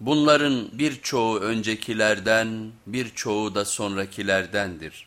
Bunların birçoğu öncekilerden, birçoğu da sonrakilerdendir.